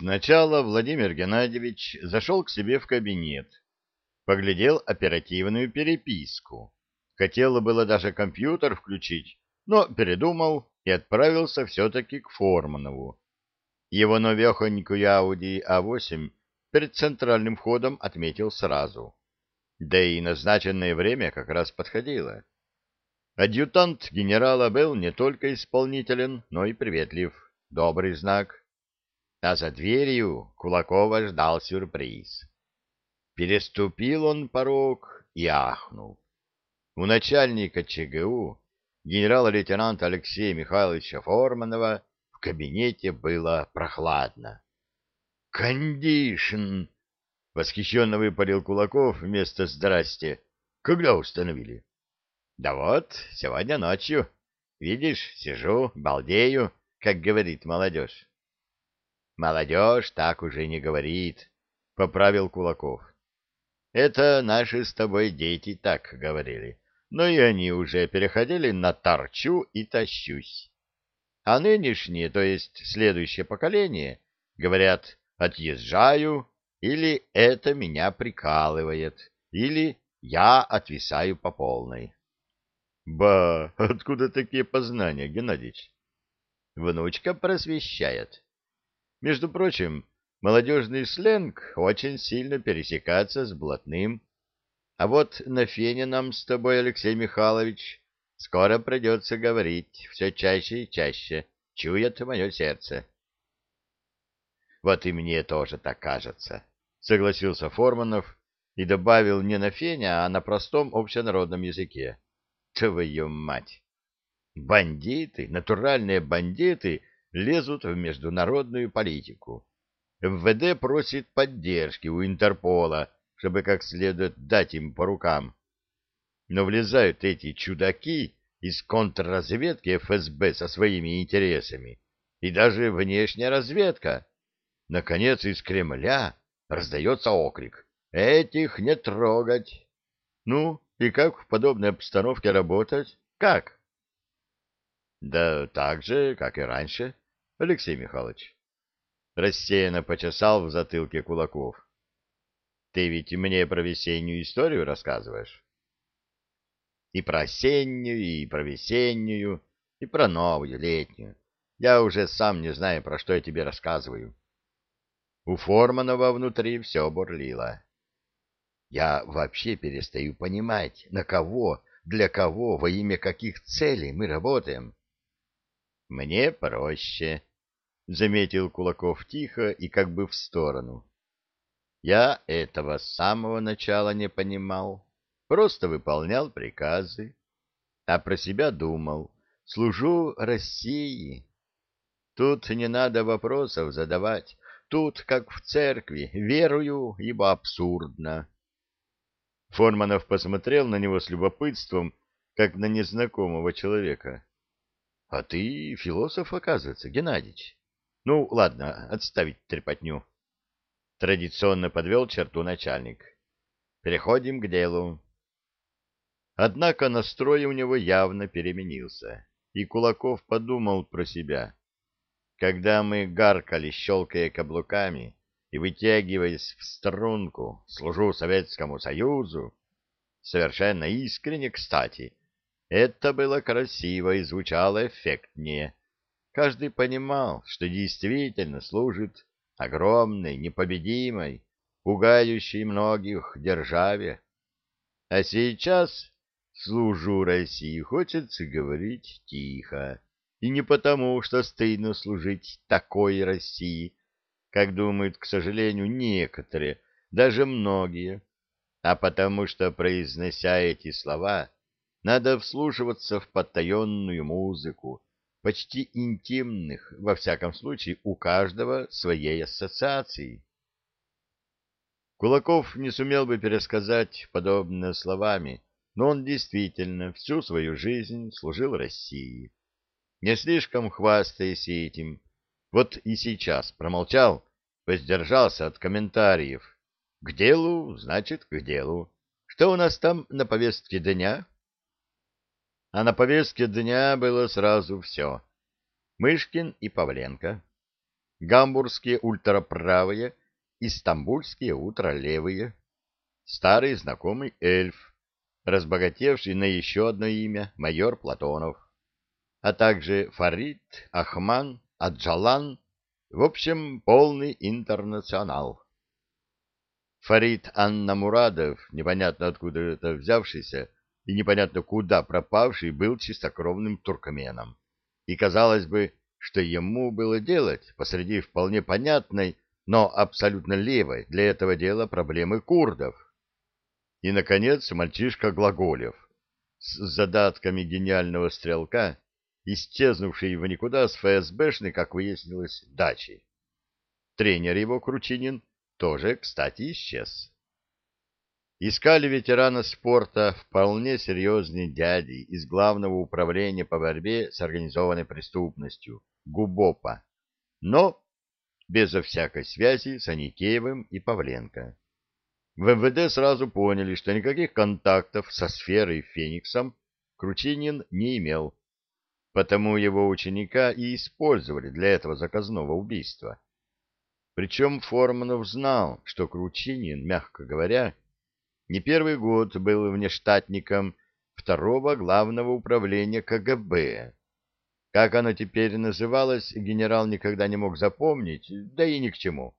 Сначала Владимир Геннадьевич зашел к себе в кабинет, поглядел оперативную переписку. Хотел было даже компьютер включить, но передумал и отправился все-таки к Форманову. Его новехонькую Audi A8 перед центральным входом отметил сразу. Да и назначенное время как раз подходило. Адъютант генерала был не только исполнителен, но и приветлив. Добрый знак. А за дверью Кулакова ждал сюрприз. Переступил он порог и ахнул. У начальника ЧГУ, генерала-лейтенанта Алексея Михайловича Форманова, в кабинете было прохладно. «Кондишн!» — восхищенно выпалил Кулаков вместо «здрасте». «Когда установили?» «Да вот, сегодня ночью. Видишь, сижу, балдею, как говорит молодежь». «Молодежь так уже не говорит», — поправил Кулаков. «Это наши с тобой дети так говорили, но и они уже переходили на торчу и тащусь. А нынешние, то есть следующее поколение, говорят «отъезжаю» или «это меня прикалывает» или «я отвисаю по полной». Ба, откуда такие познания, Геннадьевич? Внучка просвещает. Между прочим, молодежный сленг очень сильно пересекается с блатным. А вот на фене нам с тобой, Алексей Михайлович, скоро придется говорить все чаще и чаще, чует мое сердце. Вот и мне тоже так кажется, согласился Форманов и добавил не на фене, а на простом общенародном языке. Твою мать! Бандиты, натуральные бандиты, лезут в международную политику. МВД просит поддержки у Интерпола, чтобы как следует дать им по рукам. Но влезают эти чудаки из контрразведки ФСБ со своими интересами, и даже внешняя разведка. Наконец, из Кремля раздается окрик «Этих не трогать!» Ну, и как в подобной обстановке работать? Как? Да так же, как и раньше, Алексей Михайлович. Рассеянно почесал в затылке кулаков. Ты ведь мне про весеннюю историю рассказываешь? И про осеннюю, и про весеннюю, и про новую, летнюю. Я уже сам не знаю, про что я тебе рассказываю. У Форманова внутри все бурлило. Я вообще перестаю понимать, на кого, для кого, во имя каких целей мы работаем. Мне проще, — заметил Кулаков тихо и как бы в сторону. Я этого с самого начала не понимал, просто выполнял приказы, а про себя думал, служу России. Тут не надо вопросов задавать, тут, как в церкви, верую, ибо абсурдно. Форманов посмотрел на него с любопытством, как на незнакомого человека. — А ты философ, оказывается, Геннадьевич. Ну, ладно, отставить трепотню. Традиционно подвел черту начальник. Переходим к делу. Однако настрой у него явно переменился, и Кулаков подумал про себя. Когда мы гаркали, щелкая каблуками, и, вытягиваясь в струнку, служу Советскому Союзу, совершенно искренне, кстати, это было красиво и звучало эффектнее. Каждый понимал, что действительно служит огромной, непобедимой, пугающей многих державе. А сейчас служу России хочется говорить тихо, и не потому, что стыдно служить такой России, как думают, к сожалению, некоторые, даже многие, а потому что, произнося эти слова, надо вслушиваться в потаенную музыку, почти интимных, во всяком случае, у каждого своей ассоциации. Кулаков не сумел бы пересказать подобное словами, но он действительно всю свою жизнь служил России. Не слишком хвастаясь этим, вот и сейчас промолчал, воздержался от комментариев. К делу, значит, к делу. Что у нас там на повестке дня? А на повестке дня было сразу все. Мышкин и Павленко. гамбургские ультраправые и стамбульские ультралевые, старый знакомый эльф, разбогатевший на еще одно имя майор Платонов, а также Фарид, Ахман, Аджалан, в общем, полный интернационал. Фарид Анна Мурадов, непонятно откуда это взявшийся и непонятно куда пропавший, был чистокровным туркменом. И казалось бы, что ему было делать посреди вполне понятной, но абсолютно левой для этого дела проблемы курдов. И, наконец, мальчишка Глаголев с задатками гениального стрелка, исчезнувший в никуда с ФСБшной, как выяснилось, дачей. Тренер его, Кручинин, тоже, кстати, исчез. Искали ветерана спорта вполне серьезные дяди из Главного управления по борьбе с организованной преступностью, ГУБОПа, но безо всякой связи с Аникеевым и Павленко. В МВД сразу поняли, что никаких контактов со сферой Фениксом Кручинин не имел, потому его ученика и использовали для этого заказного убийства. Причем Форманов знал, что Кручинин, мягко говоря, не первый год был внештатником второго главного управления КГБ. Как оно теперь называлось, генерал никогда не мог запомнить, да и ни к чему.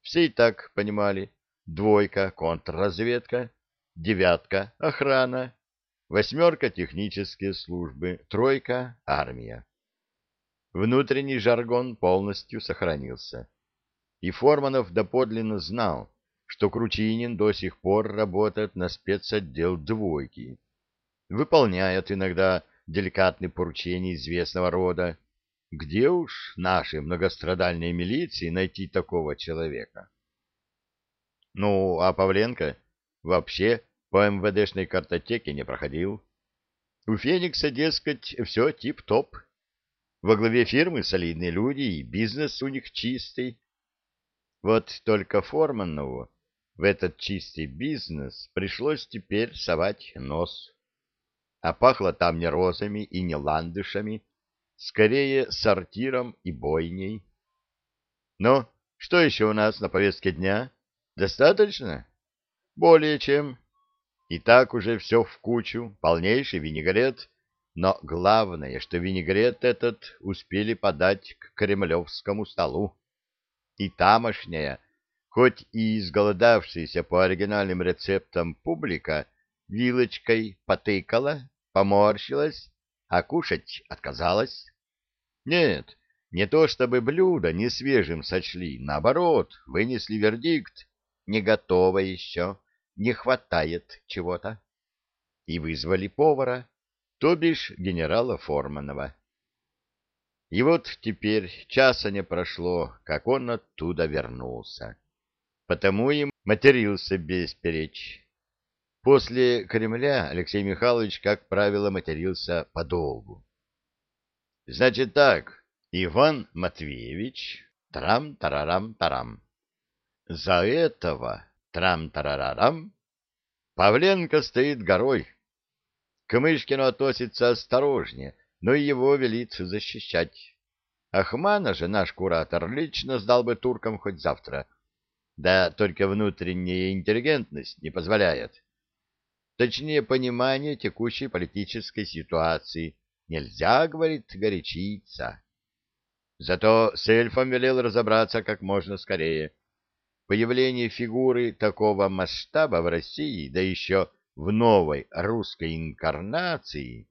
Все и так понимали. Двойка — контрразведка, девятка — охрана, восьмерка — технические службы, тройка — армия. Внутренний жаргон полностью сохранился и Форманов доподлинно знал, что Кручинин до сих пор работает на спецотдел «двойки», выполняет иногда деликатные поручения известного рода. Где уж нашей многострадальной милиции найти такого человека? Ну, а Павленко вообще по МВДшной картотеке не проходил. У Феникса, дескать, все тип-топ. Во главе фирмы солидные люди, и бизнес у них чистый. Вот только Форманову в этот чистый бизнес пришлось теперь совать нос. А пахло там не розами и не ландышами, скорее сортиром и бойней. Ну, что еще у нас на повестке дня? Достаточно? Более чем. И так уже все в кучу, полнейший винегрет, но главное, что винегрет этот успели подать к кремлевскому столу и тамошняя, хоть и изголодавшаяся по оригинальным рецептам публика, вилочкой потыкала, поморщилась, а кушать отказалась. Нет, не то чтобы блюдо не свежим сочли, наоборот, вынесли вердикт, не готово еще, не хватает чего-то. И вызвали повара, то бишь генерала Форманова. И вот теперь часа не прошло, как он оттуда вернулся. Потому и матерился бесперечь. После Кремля Алексей Михайлович, как правило, матерился подолгу. Значит так, Иван Матвеевич, трам-тарарам-тарам. За этого, трам-тарарарам, Павленко стоит горой. К Мышкину относится осторожнее, но и его велит защищать. Ахмана же наш куратор лично сдал бы туркам хоть завтра. Да только внутренняя интеллигентность не позволяет. Точнее, понимание текущей политической ситуации. Нельзя, говорит, горячиться. Зато с эльфом велел разобраться как можно скорее. Появление фигуры такого масштаба в России, да еще в новой русской инкарнации,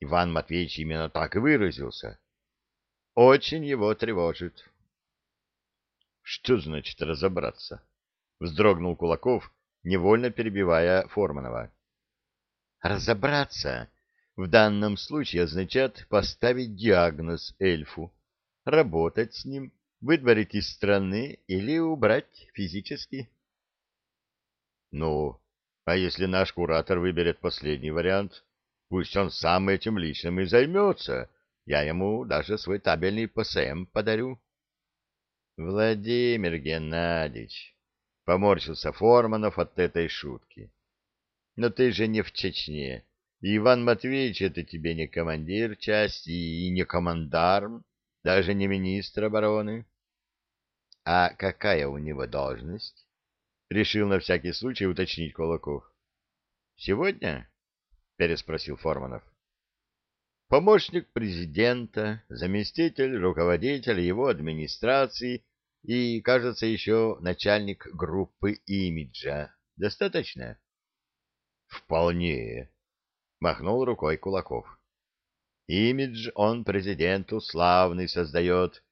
Иван Матвеевич именно так и выразился. Очень его тревожит. Что значит разобраться? Вздрогнул Кулаков, невольно перебивая Форманова. Разобраться в данном случае означает поставить диагноз эльфу, работать с ним, выдворить из страны или убрать физически. Ну, а если наш куратор выберет последний вариант? Пусть он сам этим личным и займется. Я ему даже свой табельный ПСМ подарю. Владимир Геннадьевич, поморщился Форманов от этой шутки. Но ты же не в Чечне. Иван Матвеевич это тебе не командир части и не командарм, даже не министр обороны. А какая у него должность? Решил на всякий случай уточнить Кулаков. Сегодня? Переспросил Форманов. Помощник президента, заместитель руководителя его администрации и, кажется, еще начальник группы имиджа. Достаточно? Вполне, махнул рукой Кулаков. Имидж он президенту славный создает.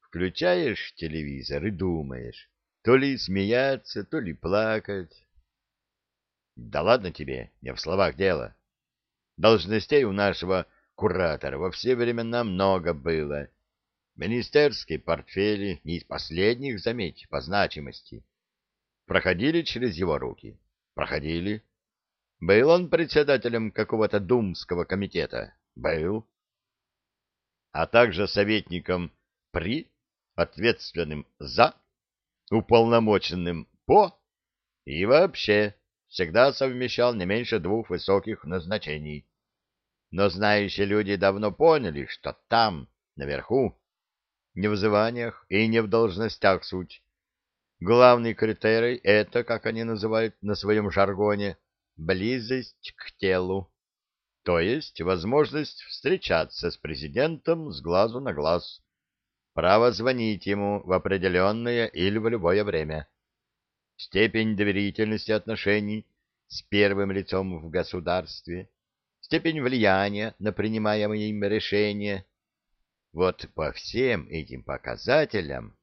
Включаешь телевизор и думаешь, то ли смеяться, то ли плакать. Да ладно тебе, не в словах дело. Должностей у нашего куратора во все времена много было. Министерские портфели не из последних, заметь, по значимости. Проходили через его руки? Проходили. Был он председателем какого-то думского комитета? Был. А также советником при, ответственным за, уполномоченным по и вообще всегда совмещал не меньше двух высоких назначений. Но знающие люди давно поняли, что там, наверху, не в званиях и не в должностях суть. Главный критерий — это, как они называют на своем жаргоне, близость к телу то есть возможность встречаться с президентом с глазу на глаз, право звонить ему в определенное или в любое время, степень доверительности отношений с первым лицом в государстве, степень влияния на принимаемые им решения. Вот по всем этим показателям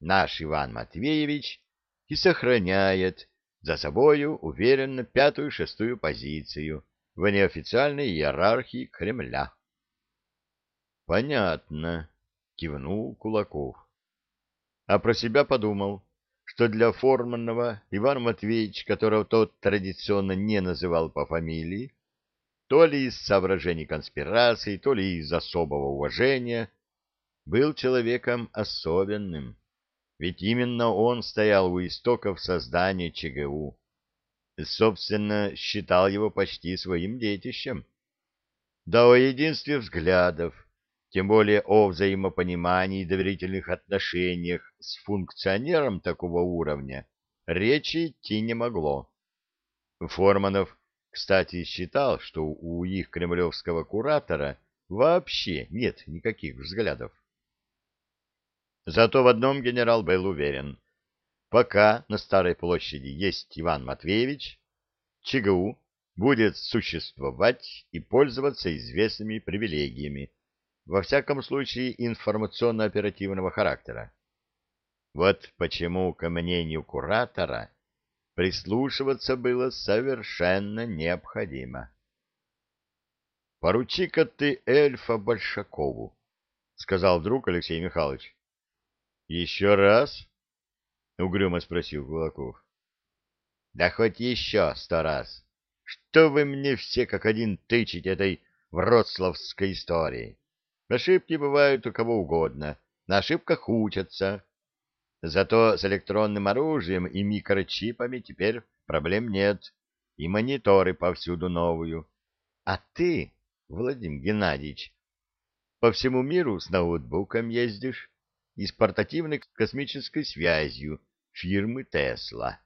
наш Иван Матвеевич и сохраняет за собою уверенно пятую-шестую позицию в неофициальной иерархии Кремля. «Понятно», — кивнул Кулаков. А про себя подумал, что для Форманного Иван Матвеевич, которого тот традиционно не называл по фамилии, то ли из соображений конспирации, то ли из особого уважения, был человеком особенным, ведь именно он стоял у истоков создания ЧГУ собственно, считал его почти своим детищем. Да о единстве взглядов, тем более о взаимопонимании и доверительных отношениях с функционером такого уровня, речи идти не могло. Форманов, кстати, считал, что у их кремлевского куратора вообще нет никаких взглядов. Зато в одном генерал был уверен. Пока на Старой площади есть Иван Матвеевич, ЧГУ будет существовать и пользоваться известными привилегиями, во всяком случае информационно-оперативного характера. Вот почему к мнению куратора прислушиваться было совершенно необходимо. «Поручи-ка ты эльфа Большакову», — сказал вдруг Алексей Михайлович. «Еще раз?» — угрюмо спросил Кулаков. — Да хоть еще сто раз. Что вы мне все как один тычете этой вроцлавской истории? Ошибки бывают у кого угодно, на ошибках учатся. Зато с электронным оружием и микрочипами теперь проблем нет, и мониторы повсюду новую. А ты, Владимир Геннадьевич, по всему миру с ноутбуком ездишь, и с портативной космической связью фирмы Тесла.